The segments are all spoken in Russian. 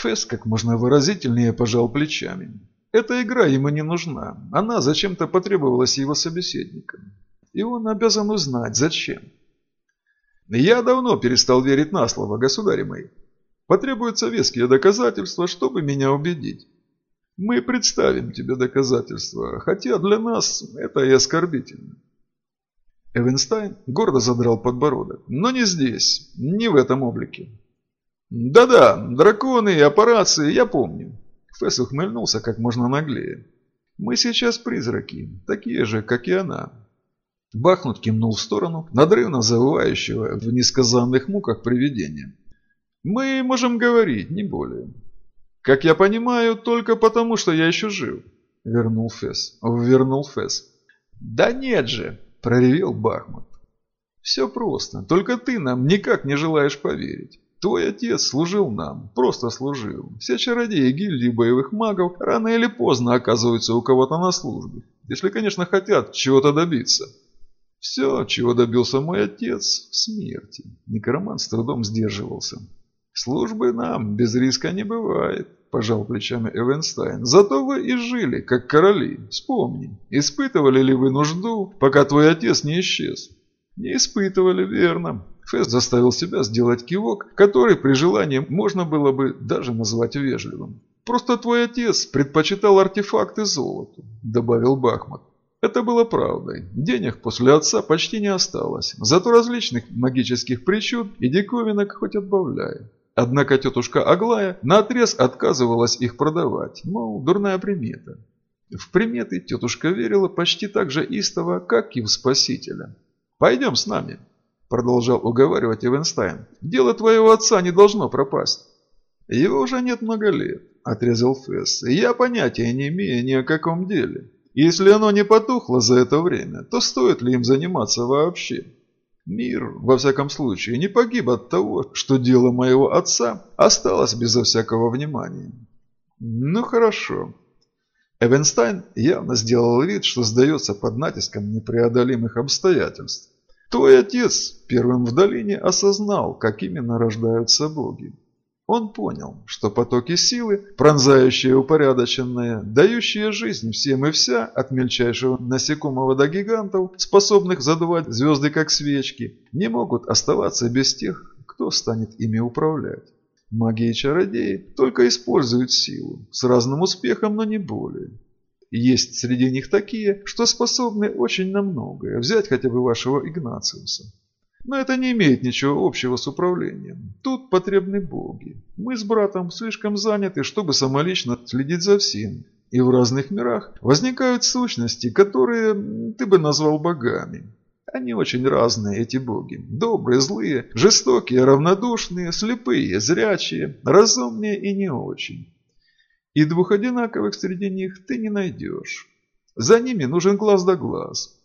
Фесс как можно выразительнее пожал плечами. Эта игра ему не нужна. Она зачем-то потребовалась его собеседникам. И он обязан узнать, зачем. Я давно перестал верить на слово, государь мой. Потребуются веские доказательства, чтобы меня убедить. Мы представим тебе доказательства, хотя для нас это и оскорбительно. Эвенстайн гордо задрал подбородок. Но не здесь, не в этом облике. Да-да, драконы и операции, я помню. Фесс ухмыльнулся как можно наглее. Мы сейчас призраки, такие же, как и она. Бахнут кивнул в сторону надрывно завывающего в несказанных муках привидения. Мы можем говорить, не более. Как я понимаю, только потому, что я еще жив. Вернул Фесс. Вернул Фесс. Да нет же, проревел Бахмут. Все просто, только ты нам никак не желаешь поверить. Твой отец служил нам, просто служил. Все чародеи гильдии боевых магов рано или поздно оказываются у кого-то на службе. Если, конечно, хотят чего-то добиться. Все, чего добился мой отец, смерти. Некромант с трудом сдерживался. Службы нам без риска не бывает, пожал плечами Эвенстайн. Зато вы и жили, как короли. Вспомни, испытывали ли вы нужду, пока твой отец не исчез? Не испытывали, верно. Фесс заставил себя сделать кивок, который при желании можно было бы даже назвать вежливым. «Просто твой отец предпочитал артефакты золоту», – добавил Бахмат. Это было правдой. Денег после отца почти не осталось. Зато различных магических причуд и диковинок хоть отбавляй. Однако тетушка Аглая наотрез отказывалась их продавать, мол, дурная примета. В приметы тетушка верила почти так же истово, как и в Спасителя. «Пойдем с нами», – продолжал уговаривать Эвенстайн. «Дело твоего отца не должно пропасть». «Его уже нет много лет», – отрезал Фесс. «Я понятия не имею ни о каком деле. Если оно не потухло за это время, то стоит ли им заниматься вообще?» Мир, во всяком случае, не погиб от того, что дело моего отца осталось безо всякого внимания. Ну хорошо. Эвенстайн явно сделал вид, что сдается под натиском непреодолимых обстоятельств. Твой отец первым в долине осознал, как именно рождаются боги. Он понял, что потоки силы, пронзающие упорядоченные, дающие жизнь всем и вся, от мельчайшего насекомого до гигантов, способных задувать звезды как свечки, не могут оставаться без тех, кто станет ими управлять. Маги и чародеи только используют силу, с разным успехом, но не более. Есть среди них такие, что способны очень на многое, взять хотя бы вашего Игнациуса. Но это не имеет ничего общего с управлением. Тут потребны боги. Мы с братом слишком заняты, чтобы самолично следить за всем. И в разных мирах возникают сущности, которые ты бы назвал богами. Они очень разные, эти боги. Добрые, злые, жестокие, равнодушные, слепые, зрячие, разумные и не очень. И двух одинаковых среди них ты не найдешь. За ними нужен глаз да глаз.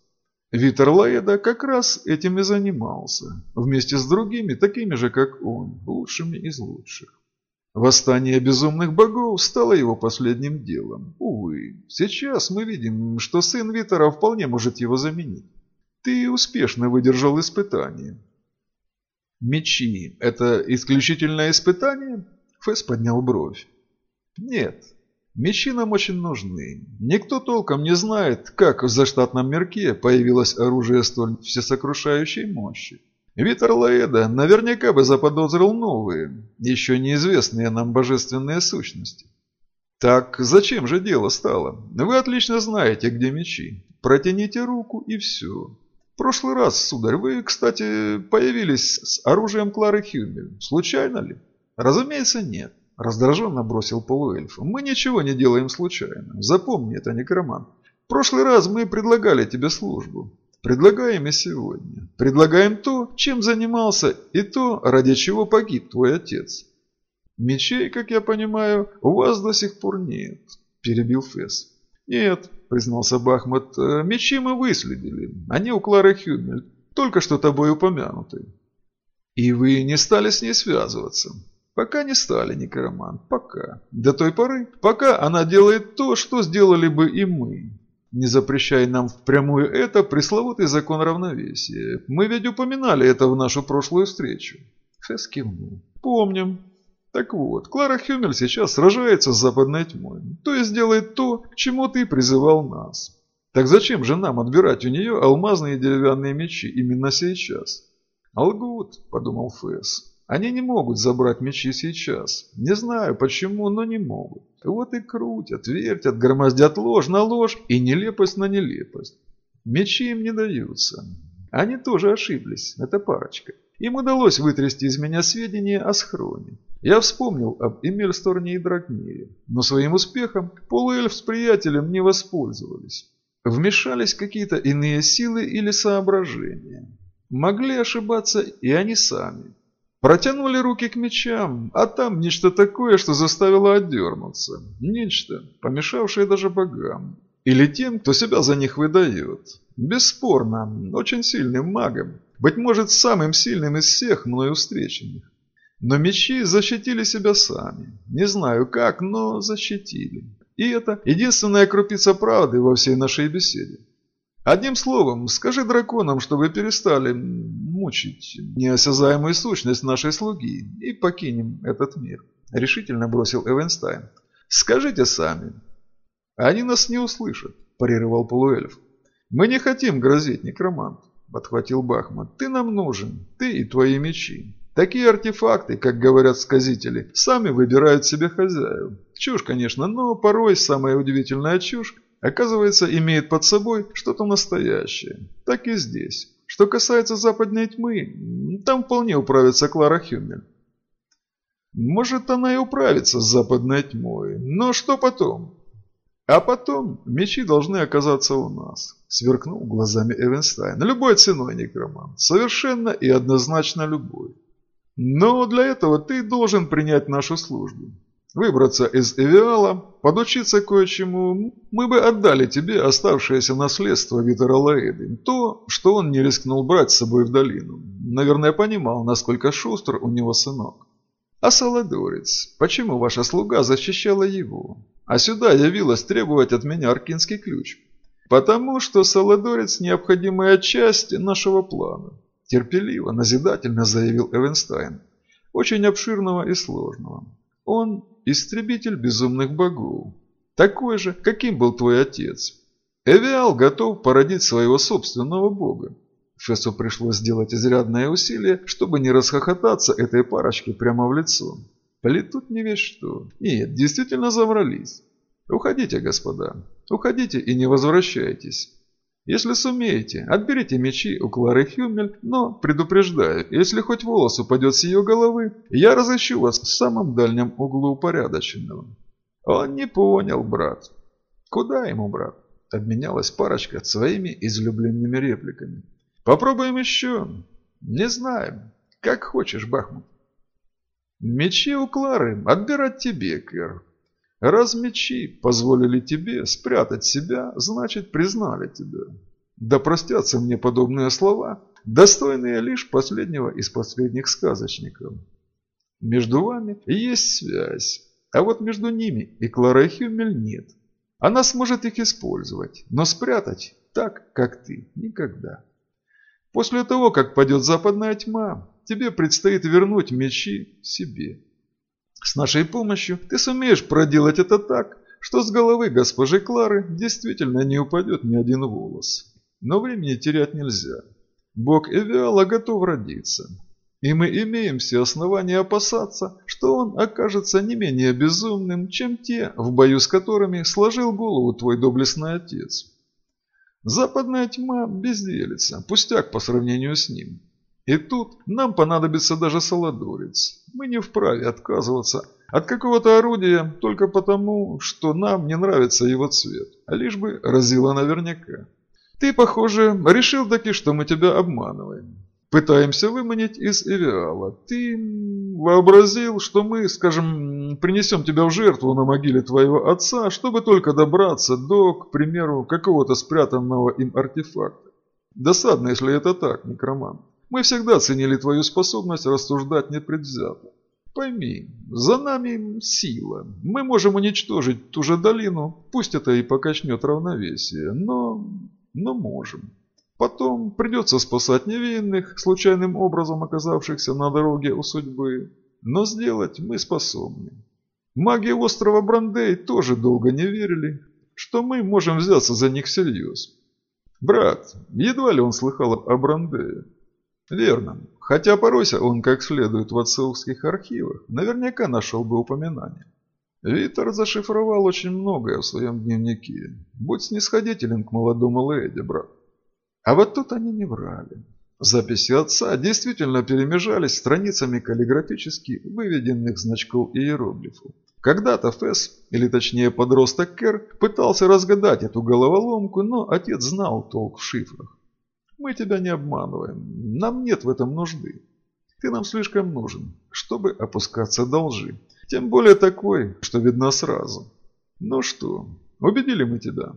Витер Лаэда как раз этим и занимался, вместе с другими, такими же, как он, лучшими из лучших. Восстание безумных богов стало его последним делом. Увы, сейчас мы видим, что сын Витера вполне может его заменить. Ты успешно выдержал испытание. Мечи – это исключительное испытание? Фэс поднял бровь. Нет, Мечи нам очень нужны. Никто толком не знает, как в заштатном мирке появилось оружие столь всесокрушающей мощи. Витер Лаэда наверняка бы заподозрил новые, еще неизвестные нам божественные сущности. Так зачем же дело стало? Вы отлично знаете, где мечи. Протяните руку и все. В прошлый раз, сударь, вы, кстати, появились с оружием Клары Хюмель. Случайно ли? Разумеется, нет. Раздраженно бросил полуэльф. «Мы ничего не делаем случайно. Запомни это, некромант. В прошлый раз мы предлагали тебе службу. Предлагаем и сегодня. Предлагаем то, чем занимался, и то, ради чего погиб твой отец. Мечей, как я понимаю, у вас до сих пор нет», – перебил Фесс. «Нет», – признался Бахмат, – «мечи мы выследили. Они у Клары Хюмель, только что тобой упомянуты». «И вы не стали с ней связываться?» Пока не стали, некромант, пока. До той поры, пока она делает то, что сделали бы и мы. Не запрещай нам впрямую это пресловутый закон равновесия. Мы ведь упоминали это в нашу прошлую встречу. Фесс кивнул. Помним. Так вот, Клара Хюмель сейчас сражается с западной тьмой, то есть делает то, к чему ты призывал нас. Так зачем же нам отбирать у нее алмазные деревянные мечи именно сейчас? Лгут, подумал Фэс. Они не могут забрать мечи сейчас. Не знаю почему, но не могут. Вот и крутят, вертят, громоздят ложь на ложь и нелепость на нелепость. Мечи им не даются. Они тоже ошиблись, это парочка. Им удалось вытрясти из меня сведения о схроне. Я вспомнил об Эмельсторне и Драгмире, но своим успехом полуэльф с приятелем не воспользовались. Вмешались какие-то иные силы или соображения. Могли ошибаться и они сами. Протянули руки к мечам, а там нечто такое, что заставило отдернуться. Нечто, помешавшее даже богам. Или тем, кто себя за них выдает. Бесспорно, очень сильным магом. Быть может, самым сильным из всех мною встреченных. Но мечи защитили себя сами. Не знаю как, но защитили. И это единственная крупица правды во всей нашей беседе. Одним словом, скажи драконам, чтобы перестали мучить неосязаемую сущность нашей слуги и покинем этот мир. Решительно бросил Эвенстайн. Скажите сами. Они нас не услышат, парировал полуэльф. Мы не хотим грозить, некромант, подхватил Бахман. Ты нам нужен, ты и твои мечи. Такие артефакты, как говорят сказители, сами выбирают себе хозяев. Чушь, конечно, но порой самая удивительная чушь оказывается, имеет под собой что-то настоящее. Так и здесь. Что касается западной тьмы, там вполне управится Клара Хюмель. Может, она и управится с западной тьмой, но что потом? А потом мечи должны оказаться у нас, сверкнул глазами Эвенстайн. Любой ценой, некромант. Совершенно и однозначно любой. Но для этого ты должен принять нашу службу. Выбраться из Эвиала, подучиться кое-чему, мы бы отдали тебе оставшееся наследство Витара Лаэды, то, что он не рискнул брать с собой в долину. Наверное, понимал, насколько шустр у него сынок. А Саладорец, почему ваша слуга защищала его? А сюда явилась требовать от меня аркинский ключ. Потому что Саладорец – необходимая часть нашего плана. Терпеливо, назидательно заявил Эвенстайн. Очень обширного и сложного. Он истребитель безумных богов. Такой же, каким был твой отец. Эвиал готов породить своего собственного бога. Фессу пришлось сделать изрядное усилие, чтобы не расхохотаться этой парочке прямо в лицо. Плетут не весь что. Нет, действительно заврались. Уходите, господа. Уходите и не возвращайтесь. Если сумеете, отберите мечи у Клары Хюмель, но, предупреждаю, если хоть волос упадет с ее головы, я разыщу вас в самом дальнем углу упорядоченного». «Он не понял, брат». «Куда ему, брат?» – обменялась парочка своими излюбленными репликами. «Попробуем еще». «Не знаем. Как хочешь, Бахмут». «Мечи у Клары отбирать тебе, Кэр. Раз мечи позволили тебе спрятать себя, значит признали тебя. Да простятся мне подобные слова, достойные лишь последнего из последних сказочников. Между вами есть связь, а вот между ними и Кларой Хюмель нет. Она сможет их использовать, но спрятать так, как ты, никогда. После того, как падет западная тьма, тебе предстоит вернуть мечи себе. С нашей помощью ты сумеешь проделать это так, что с головы госпожи Клары действительно не упадет ни один волос. Но времени терять нельзя. Бог Эвиала готов родиться. И мы имеем все основания опасаться, что он окажется не менее безумным, чем те, в бою с которыми сложил голову твой доблестный отец. Западная тьма безделится, пустяк по сравнению с ним. И тут нам понадобится даже Солодорец. Мы не вправе отказываться от какого-то орудия только потому, что нам не нравится его цвет, а лишь бы разило наверняка. Ты, похоже, решил таки, что мы тебя обманываем. Пытаемся выманить из Эвиала. Ты вообразил, что мы, скажем, принесем тебя в жертву на могиле твоего отца, чтобы только добраться до, к примеру, какого-то спрятанного им артефакта. Досадно, если это так, некромант. Мы всегда ценили твою способность рассуждать непредвзято. Пойми, за нами сила. Мы можем уничтожить ту же долину, пусть это и покачнет равновесие, но... но можем. Потом придется спасать невинных, случайным образом оказавшихся на дороге у судьбы. Но сделать мы способны. Маги острова Брандей тоже долго не верили, что мы можем взяться за них всерьез. Брат, едва ли он слыхал о Брандее. Верно. Хотя поройся он как следует в отцовских архивах, наверняка нашел бы упоминание. Витер зашифровал очень многое в своем дневнике. Будь снисходителен к молодому леди, брат. А вот тут они не врали. Записи отца действительно перемежались страницами каллиграфически выведенных значков иероглифов. Когда-то Фэс, или точнее подросток Кер, пытался разгадать эту головоломку, но отец знал толк в шифрах. «Мы тебя не обманываем. Нам нет в этом нужды. Ты нам слишком нужен, чтобы опускаться до лжи. Тем более такой, что видно сразу. Ну что, убедили мы тебя?»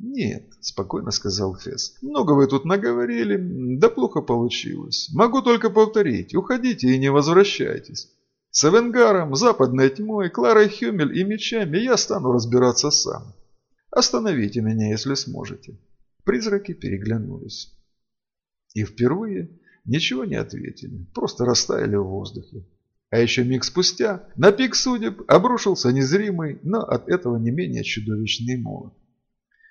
«Нет», – спокойно сказал Фес. «Много вы тут наговорили, да плохо получилось. Могу только повторить, уходите и не возвращайтесь. С Эвенгаром, Западной тьмой, Кларой Хюмель и мечами я стану разбираться сам. Остановите меня, если сможете». Призраки переглянулись. И впервые ничего не ответили, просто растаяли в воздухе. А еще миг спустя на пик судеб обрушился незримый, но от этого не менее чудовищный молот.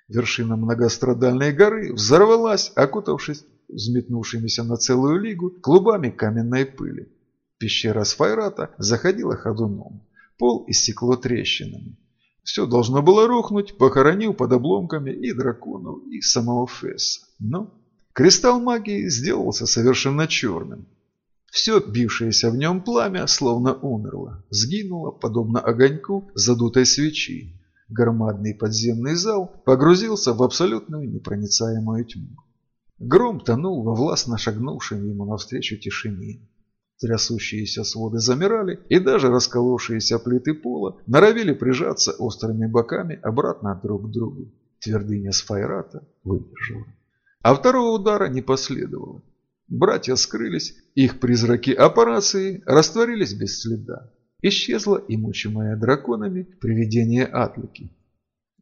Вершина многострадальной горы взорвалась, окутавшись взметнувшимися на целую лигу клубами каменной пыли. Пещера Сфайрата заходила ходуном. Пол иссекло трещинами. Все должно было рухнуть, похоронив под обломками и драконов, и самого Фесса. Но кристалл магии сделался совершенно черным. Все бившееся в нем пламя словно умерло, сгинуло, подобно огоньку задутой свечи. Громадный подземный зал погрузился в абсолютную непроницаемую тьму. Гром тонул во властно шагнувшем ему навстречу тишине. Трясущиеся своды замирали, и даже расколовшиеся плиты пола норовили прижаться острыми боками обратно друг к другу. Твердыня Сфайрата выдержала. А второго удара не последовало. Братья скрылись, их призраки аппарации растворились без следа. Исчезло и мучимое драконами привидение Атлики.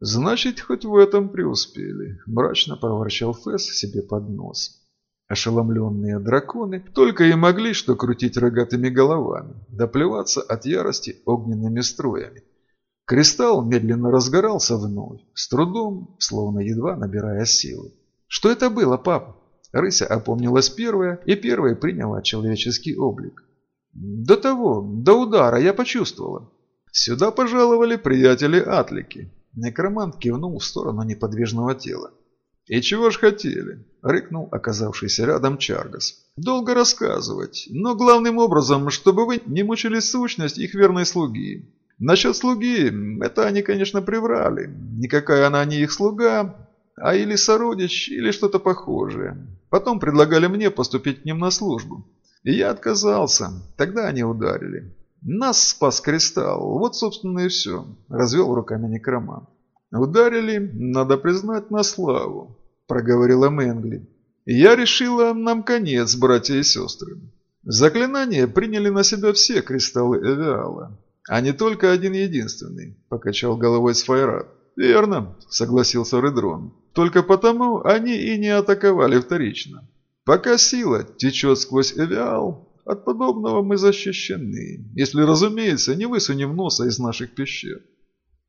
«Значит, хоть в этом преуспели», – мрачно проворчал Фесс себе под нос. Ошеломленные драконы только и могли что крутить рогатыми головами, доплеваться от ярости огненными струями. Кристалл медленно разгорался вновь, с трудом, словно едва набирая силы. «Что это было, папа?» Рыся опомнилась первая и первая приняла человеческий облик. «До того, до удара я почувствовала. Сюда пожаловали приятели Атлики». Некромант кивнул в сторону неподвижного тела. «И чего ж хотели?» – рыкнул оказавшийся рядом Чаргас. «Долго рассказывать, но главным образом, чтобы вы не мучили сущность их верной слуги. Насчет слуги, это они, конечно, приврали. Никакая она не их слуга, а или сородич, или что-то похожее. Потом предлагали мне поступить к ним на службу. И я отказался. Тогда они ударили. Нас спас кристалл. Вот, собственно, и все. Развел руками некромант. «Ударили, надо признать, на славу», – проговорила Мэнгли. «Я решила, нам конец, братья и сестры. Заклинание приняли на себя все кристаллы Эвиала, а не только один единственный», – покачал головой Сфайрат. «Верно», – согласился Редрон. «Только потому они и не атаковали вторично. Пока сила течет сквозь Эвиал, от подобного мы защищены, если, разумеется, не высунем носа из наших пещер».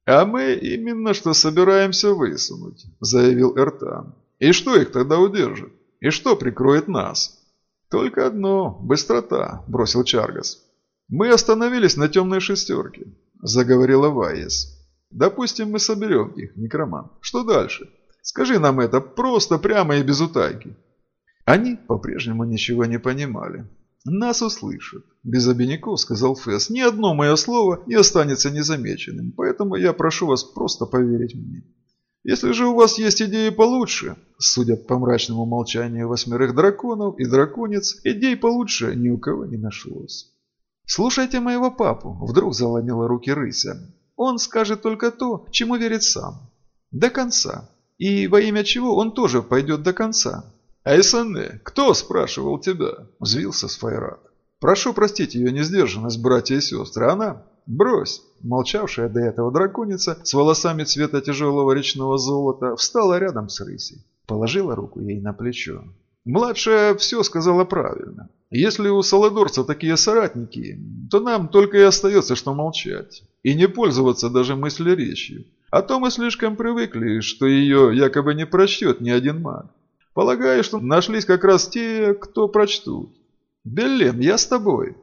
«А мы именно что собираемся высунуть», – заявил Эртан. «И что их тогда удержит? И что прикроет нас?» «Только одно – быстрота», – бросил Чаргас. «Мы остановились на темной шестерке», – заговорила Вайес. «Допустим, мы соберем их, некромант. Что дальше? Скажи нам это просто, прямо и без утайки». Они по-прежнему ничего не понимали. «Нас услышат», – без обиняков сказал Фэс. «Ни одно мое слово не останется незамеченным, поэтому я прошу вас просто поверить мне. Если же у вас есть идеи получше, судя по мрачному молчанию восьмерых драконов и драконец, идей получше ни у кого не нашлось». «Слушайте моего папу», – вдруг заломила руки рыся. «Он скажет только то, чему верит сам. До конца. И во имя чего он тоже пойдет до конца. «Айсане, кто спрашивал тебя?» – взвился Сфайрат. «Прошу простить ее несдержанность, братья и сестры. Она...» «Брось!» Молчавшая до этого драконица с волосами цвета тяжелого речного золота встала рядом с рысей. Положила руку ей на плечо. Младшая все сказала правильно. Если у Саладорца такие соратники, то нам только и остается, что молчать. И не пользоваться даже мыслеречью. А то мы слишком привыкли, что ее якобы не прочтет ни один маг. Полагаю, что нашлись как раз те, кто прочтут. Беллен, я с тобой.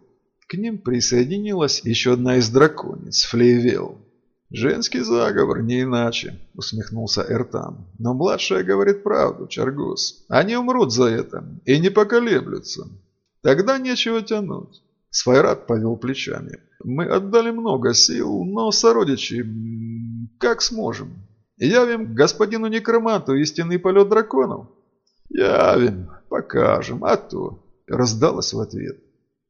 К ним присоединилась еще одна из драконец, Флейвел. «Женский заговор, не иначе», — усмехнулся Эртан. «Но младшая говорит правду, Чаргус. Они умрут за это и не поколеблются. Тогда нечего тянуть». Сфайрат повел плечами. «Мы отдали много сил, но сородичи, как сможем. Явим господину некроманту истинный полет драконов?» «Явим, покажем, а то», — раздалось в ответ.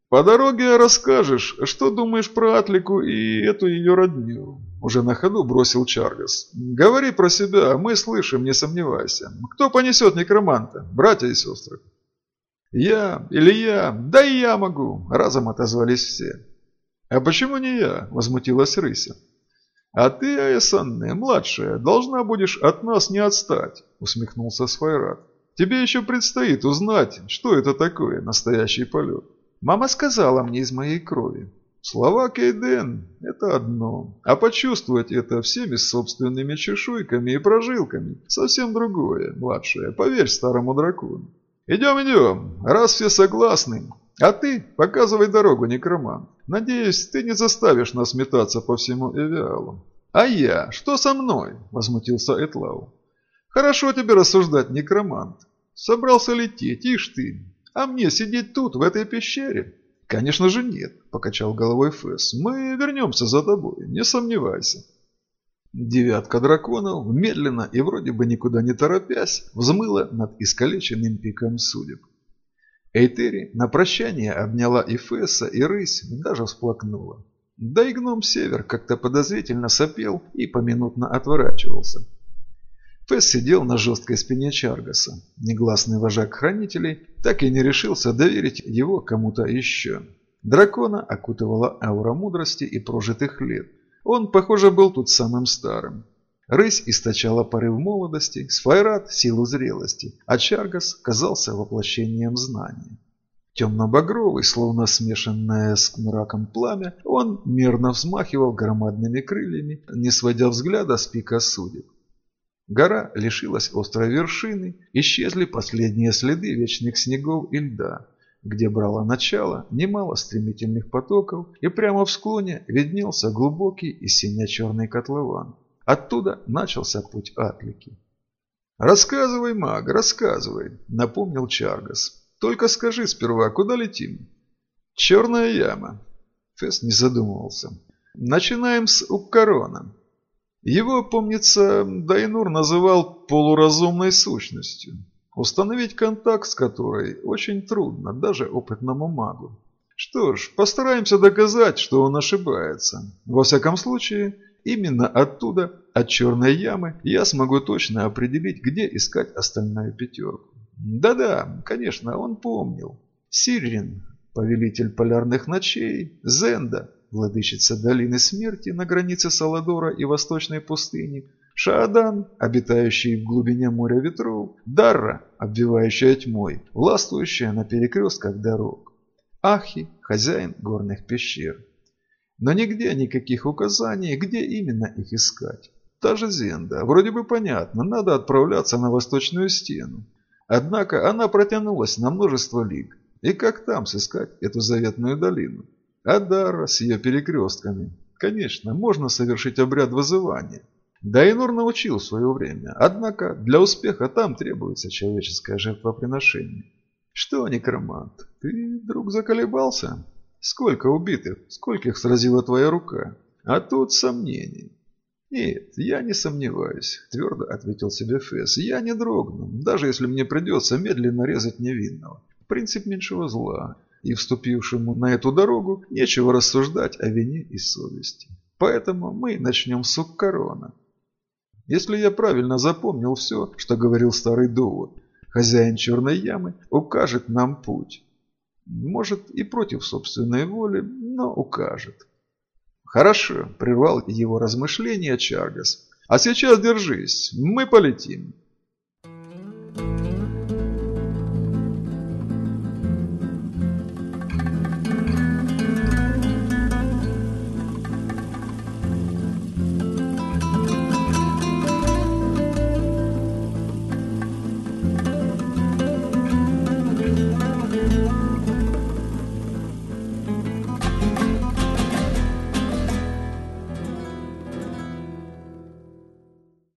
«По дороге расскажешь, что думаешь про Атлику и эту ее родню?» Уже на ходу бросил Чаргас. «Говори про себя, мы слышим, не сомневайся. Кто понесет некроманта, братья и сестры?» «Я или я? Да и я могу!» – разом отозвались все. «А почему не я?» – возмутилась Рыся. «А ты, Аэсанне, младшая, должна будешь от нас не отстать», – усмехнулся Сфайрат. «Тебе еще предстоит узнать, что это такое настоящий полет». Мама сказала мне из моей крови. Слова Кейден – это одно, а почувствовать это всеми собственными чешуйками и прожилками – совсем другое, младшая, поверь старому дракону. Идем, идем, раз все согласны, а ты показывай дорогу, некромант. Надеюсь, ты не заставишь нас метаться по всему Эвиалу. А я? Что со мной? Возмутился Этлау. Хорошо тебе рассуждать, некромант. Собрался лететь, ишь ты, а мне сидеть тут, в этой пещере? Конечно же нет, покачал головой Фэс. Мы вернемся за тобой, не сомневайся. Девятка драконов, медленно и вроде бы никуда не торопясь, взмыла над искалеченным пиком судеб. Эйтери на прощание обняла и Фесса, и рысь, даже всплакнула. Да и гном Север как-то подозрительно сопел и поминутно отворачивался. Фесс сидел на жесткой спине Чаргаса. Негласный вожак хранителей так и не решился доверить его кому-то еще. Дракона окутывала аура мудрости и прожитых лет. Он, похоже, был тут самым старым. Рысь источала порыв молодости, Сфайрат – силу зрелости, а Чаргас казался воплощением знания. Темно-багровый, словно смешанное с мраком пламя, он мерно взмахивал громадными крыльями, не сводя взгляда с пика судеб. Гора лишилась острой вершины, исчезли последние следы вечных снегов и льда, где брало начало немало стремительных потоков, и прямо в склоне виднелся глубокий и сине-черный котлован. Оттуда начался путь Атлики. «Рассказывай, маг, рассказывай», — напомнил Чаргас. «Только скажи сперва, куда летим?» «Черная яма». Фесс не задумывался. «Начинаем с Уккарона. Его, помнится, Дайнур называл полуразумной сущностью, установить контакт с которой очень трудно даже опытному магу. Что ж, постараемся доказать, что он ошибается. Во всяком случае, именно оттуда, от черной ямы, я смогу точно определить, где искать остальную пятерку. Да-да, конечно, он помнил. Сирин, повелитель полярных ночей, Зенда, владычица долины смерти на границе Саладора и Восточной пустыни, Шаадан, обитающий в глубине моря ветров, Дарра, обвивающая тьмой, властвующая на перекрестках дорог, Ахи, хозяин горных пещер. Но нигде никаких указаний, где именно их искать. Та же Зенда, вроде бы понятно, надо отправляться на восточную стену. Однако она протянулась на множество лиг. И как там сыскать эту заветную долину? Адара с ее перекрестками. Конечно, можно совершить обряд вызывания. Дайнур научил в свое время, однако для успеха там требуется человеческое жертвоприношение. Что, некромант, ты вдруг заколебался? Сколько убитых, скольких сразила твоя рука? А тут сомнений. «Нет, я не сомневаюсь», – твердо ответил себе Фесс. «Я не дрогну, даже если мне придется медленно резать невинного. Принцип меньшего зла и вступившему на эту дорогу нечего рассуждать о вине и совести. Поэтому мы начнем с Уккарона. Если я правильно запомнил все, что говорил старый довод, хозяин черной ямы укажет нам путь. Может и против собственной воли, но укажет. Хорошо, прервал его размышления Чаргас. А сейчас держись, мы полетим.